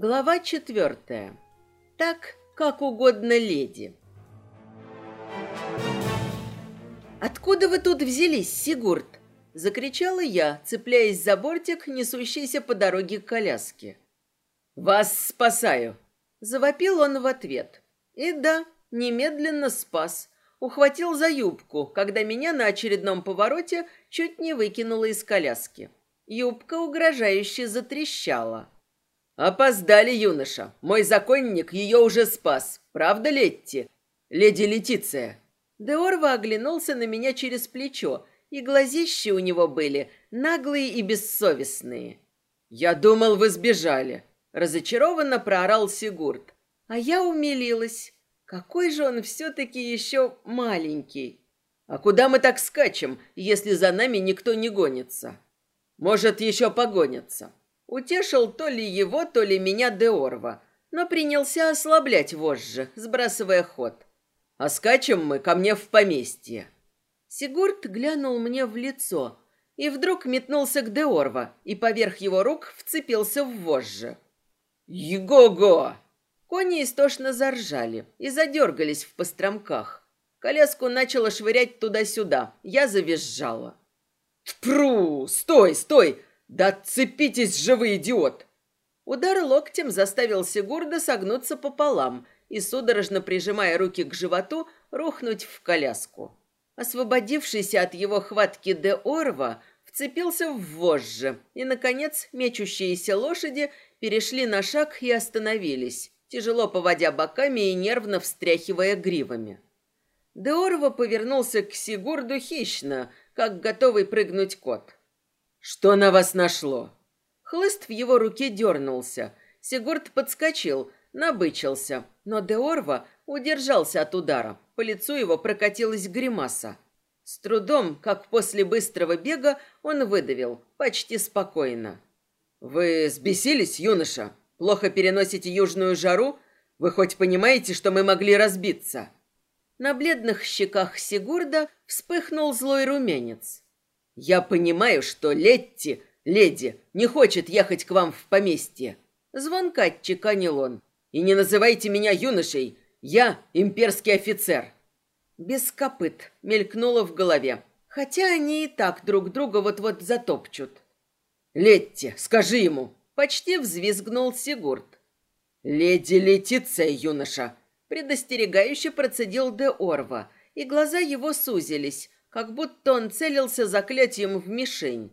Глава четвертая. Так, как угодно леди. «Откуда вы тут взялись, Сигурд?» — закричала я, цепляясь за бортик, несущийся по дороге к коляске. «Вас спасаю!» — завопил он в ответ. И да, немедленно спас. Ухватил за юбку, когда меня на очередном повороте чуть не выкинуло из коляски. Юбка угрожающе затрещала. «Опоздали, юноша. Мой законник ее уже спас. Правда, Летти? Леди Летиция?» Деорва оглянулся на меня через плечо, и глазищи у него были наглые и бессовестные. «Я думал, вы сбежали», — разочарованно проорал Сигурд. А я умилилась. Какой же он все-таки еще маленький. «А куда мы так скачем, если за нами никто не гонится?» «Может, еще погонятся?» Утешил то ли его, то ли меня Деорва, но принялся ослаблять вожжи, сбрасывая ход. «А скачем мы ко мне в поместье». Сигурд глянул мне в лицо и вдруг метнулся к Деорва и поверх его рук вцепился в вожжи. «Его-го!» Кони истошно заржали и задергались в постромках. Коляску начало швырять туда-сюда. Я завизжала. «Тпру! Стой, стой! «Да отцепитесь же вы, идиот!» Удар локтем заставил Сигурда согнуться пополам и, судорожно прижимая руки к животу, рухнуть в коляску. Освободившийся от его хватки де Орва вцепился в вожжи, и, наконец, мечущиеся лошади перешли на шаг и остановились, тяжело поводя боками и нервно встряхивая гривами. Деорва повернулся к Сигурду хищно, как готовый прыгнуть кот. «Что на вас нашло?» Хлыст в его руке дернулся. Сигурд подскочил, набычился, но Деорва удержался от удара. По лицу его прокатилась гримаса. С трудом, как после быстрого бега, он выдавил, почти спокойно. «Вы сбесились, юноша? Плохо переносите южную жару? Вы хоть понимаете, что мы могли разбиться?» На бледных щеках Сигурда вспыхнул злой румянец. «Я понимаю, что Летти, леди, не хочет ехать к вам в поместье». Звонко отчеканил он. «И не называйте меня юношей. Я имперский офицер». Без копыт мелькнуло в голове. Хотя они и так друг друга вот-вот затопчут. «Летти, скажи ему!» Почти взвизгнул Сигурд. «Леди Летиция, юноша!» Предостерегающе процедил де Орва, и глаза его сузились, как будто он целился заклятием в мишень.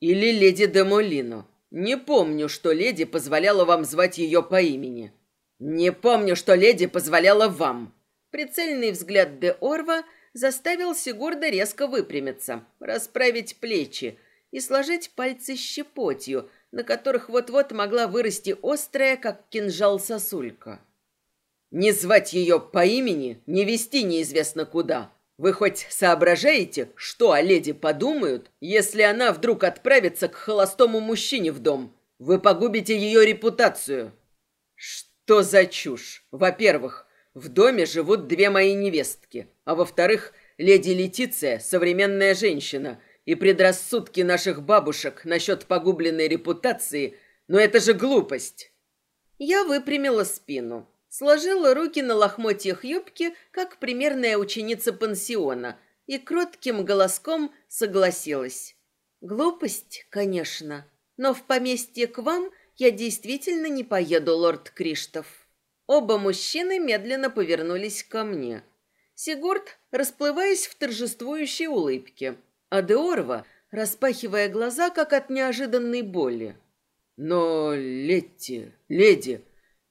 Или леди де Молино. Не помню, что леди позволяла вам звать ее по имени. Не помню, что леди позволяла вам. Прицельный взгляд де Орва заставил Сигурда резко выпрямиться, расправить плечи и сложить пальцы щепотью, на которых вот-вот могла вырасти острая, как кинжал, сосулька. Не звать ее по имени, не вести неизвестно куда, вы хоть соображаете, что о леди подумают, если она вдруг отправится к холостому мужчине в дом? Вы погубите ее репутацию. Что за чушь? Во-первых, в доме живут две мои невестки, а во-вторых, леди Летиция – современная женщина, и предрассудки наших бабушек насчет погубленной репутации, но это же глупость. Я выпрямила спину сложила руки на лохмотьях юбки, как примерная ученица пансиона, и кротким голоском согласилась. Глупость, конечно, но в поместье к вам я действительно не поеду, лорд Криштоф. Оба мужчины медленно повернулись ко мне. Сигурд, расплываясь в торжествующей улыбке, а Деорва, распахивая глаза, как от неожиданной боли. «Но, Летти, леди,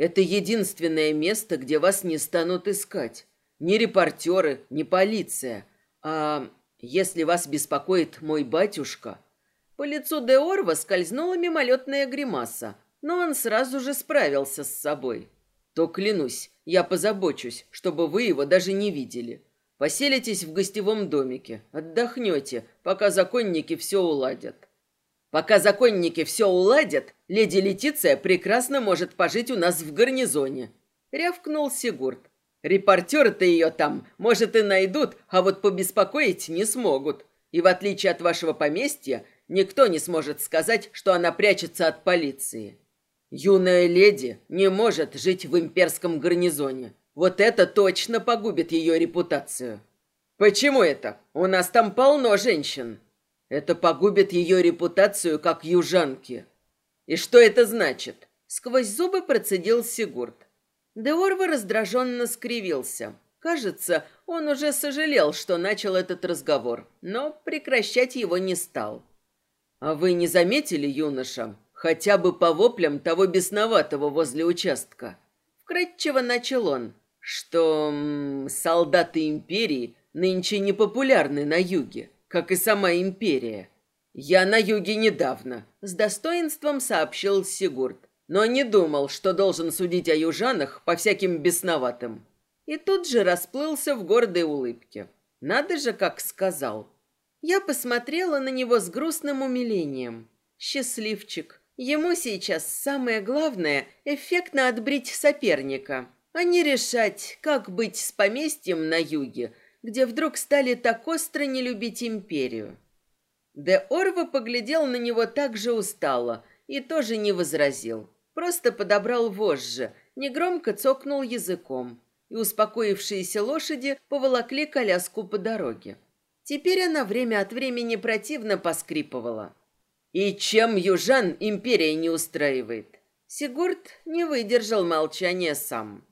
это единственное место, где вас не станут искать. Ни репортеры, ни полиция. А если вас беспокоит мой батюшка...» По лицу Деорва скользнула мимолетная гримаса, но он сразу же справился с собой. «То клянусь, я позабочусь, чтобы вы его даже не видели. Поселитесь в гостевом домике, отдохнете, пока законники все уладят. Пока законники все уладят, леди Летиция прекрасно может пожить у нас в гарнизоне. Рявкнул Сигурд. Репортеры-то ее там, может, и найдут, а вот побеспокоить не смогут. И в отличие от вашего поместья, никто не сможет сказать, что она прячется от полиции. Юная леди не может жить в имперском гарнизоне. Вот это точно погубит ее репутацию. Почему это? У нас там полно женщин. Это погубит ее репутацию как южанки. И что это значит? Сквозь зубы процедил Сигурд. Деорва раздраженно скривился. Кажется, он уже сожалел, что начал этот разговор, но прекращать его не стал. «А вы не заметили, юноша, хотя бы по воплям того бесноватого возле участка?» Вкратчиво начал он, что м, солдаты империи нынче не популярны на юге, как и сама империя. Я на юге недавно, с достоинством сообщил Сигурд, но не думал, что должен судить о южанах по всяким бесноватым. И тут же расплылся в гордой улыбке. Надо же, как сказал. Я посмотрела на него с грустным умилением. Счастливчик. Ему сейчас самое главное – эффектно отбрить соперника, а не решать, как быть с поместьем на юге, где вдруг стали так остро не любить империю. Де Орва поглядел на него так же устало и тоже не возразил. Просто подобрал вожжи, негромко цокнул языком, и успокоившиеся лошади поволокли коляску по дороге. Теперь она время от времени противно поскрипывала. «И чем южан империя не устраивает?» Сигурд не выдержал молчания сам.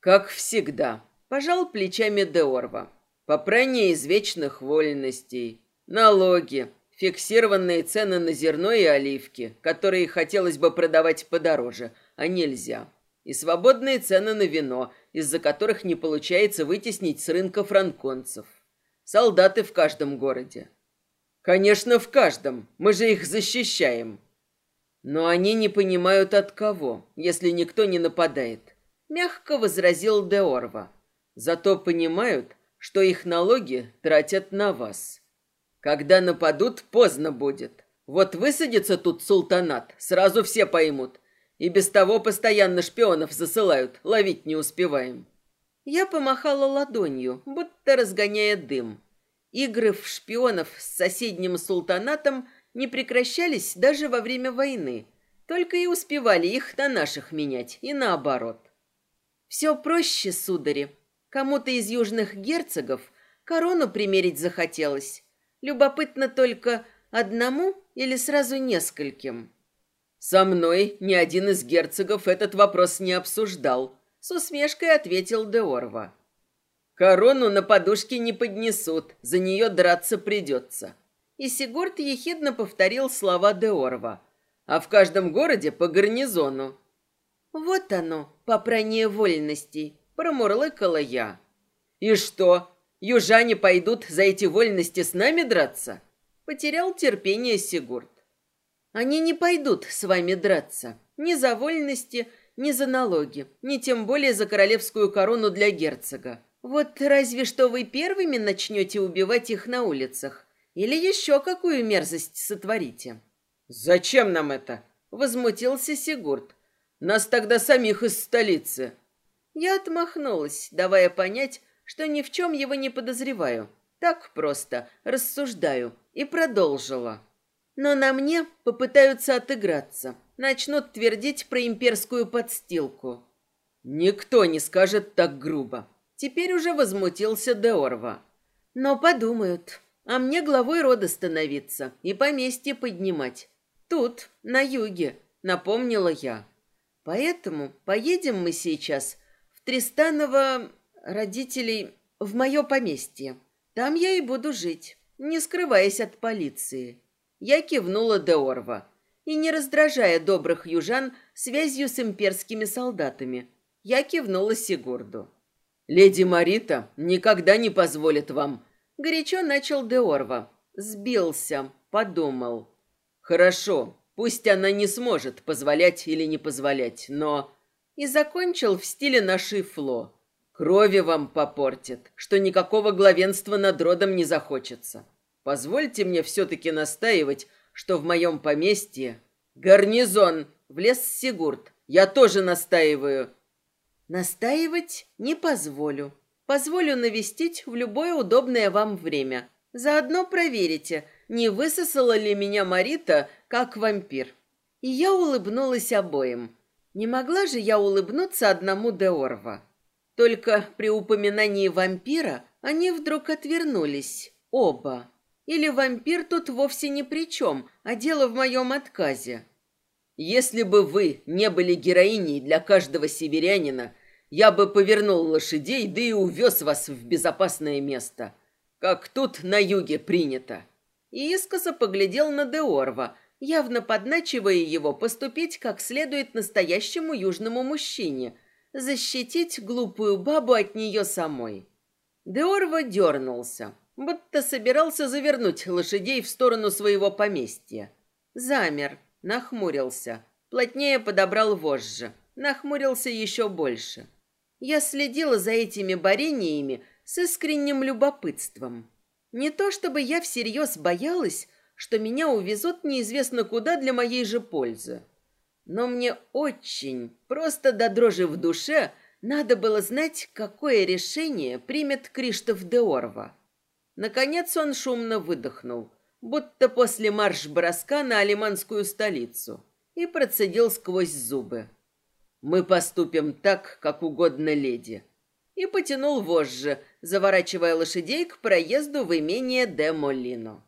«Как всегда», – пожал плечами Деорва. «Попрание извечных вольностей, налоги, фиксированные цены на зерно и оливки, которые хотелось бы продавать подороже, а нельзя, и свободные цены на вино, из-за которых не получается вытеснить с рынка франконцев. Солдаты в каждом городе. Конечно, в каждом. Мы же их защищаем. Но они не понимают от кого, если никто не нападает. Мягко возразил Деорва. Зато понимают, что их налоги тратят на вас. Когда нападут, поздно будет. Вот высадится тут султанат, сразу все поймут. И без того постоянно шпионов засылают, ловить не успеваем. Я помахала ладонью, будто разгоняя дым. Игры в шпионов с соседним султанатом не прекращались даже во время войны, только и успевали их на наших менять, и наоборот. Все проще, судари. Кому-то из южных герцогов корону примерить захотелось. Любопытно только одному или сразу нескольким. Со мной ни один из герцогов этот вопрос не обсуждал, с усмешкой ответил Деорва. Корону на подушке не поднесут, за нее драться придется. И Сигурд ехидно повторил слова Деорва. А в каждом городе по гарнизону. Вот оно, попрание вольностей, промурлыкала я. И что, южане пойдут за эти вольности с нами драться? Потерял терпение Сигурд. Они не пойдут с вами драться. Ни за вольности, ни за налоги, ни тем более за королевскую корону для герцога. Вот разве что вы первыми начнете убивать их на улицах. Или еще какую мерзость сотворите. «Зачем нам это?» — возмутился Сигурд. «Нас тогда самих из столицы». Я отмахнулась, давая понять, что ни в чем его не подозреваю. Так просто рассуждаю и продолжила. Но на мне попытаются отыграться. Начнут твердить про имперскую подстилку. Никто не скажет так грубо. Теперь уже возмутился Деорва. Но подумают, а мне главой рода становиться и поместье поднимать. Тут, на юге, напомнила я. Поэтому поедем мы сейчас в Тристаново родителей в мое поместье. Там я и буду жить, не скрываясь от полиции. Я кивнула Деорва и не раздражая добрых южан связью с имперскими солдатами. Я кивнула Сигурду. Леди Марита никогда не позволит вам. Горячо начал Деорва. Сбился, подумал. Хорошо, пусть она не сможет позволять или не позволять, но... И закончил в стиле нашей фло. Крови вам попортит, что никакого главенства над родом не захочется. Позвольте мне все-таки настаивать, что в моем поместье... Гарнизон! Влез Сигурд. Я тоже настаиваю. Настаивать не позволю. Позволю навестить в любое удобное вам время. Заодно проверите, не высосала ли меня Марита как вампир. И я улыбнулась обоим. Не могла же я улыбнуться одному Деорва. Только при упоминании вампира они вдруг отвернулись. Оба. Или вампир тут вовсе ни при чем, а дело в моем отказе. Если бы вы не были героиней для каждого северянина, я бы повернул лошадей, да и увез вас в безопасное место. Как тут на юге принято. И искоса поглядел на Деорва, явно подначивая его поступить как следует настоящему южному мужчине, защитить глупую бабу от нее самой. Деорва дернулся, будто собирался завернуть лошадей в сторону своего поместья. Замер, нахмурился, плотнее подобрал вожжи, нахмурился еще больше. Я следила за этими борениями с искренним любопытством. Не то чтобы я всерьез боялась, что меня увезут неизвестно куда для моей же пользы. Но мне очень, просто до дрожи в душе, надо было знать, какое решение примет Криштоф де Орва. Наконец он шумно выдохнул, будто после марш-броска на алиманскую столицу, и процедил сквозь зубы. «Мы поступим так, как угодно леди», и потянул вожжи, заворачивая лошадей к проезду в имение де Молино.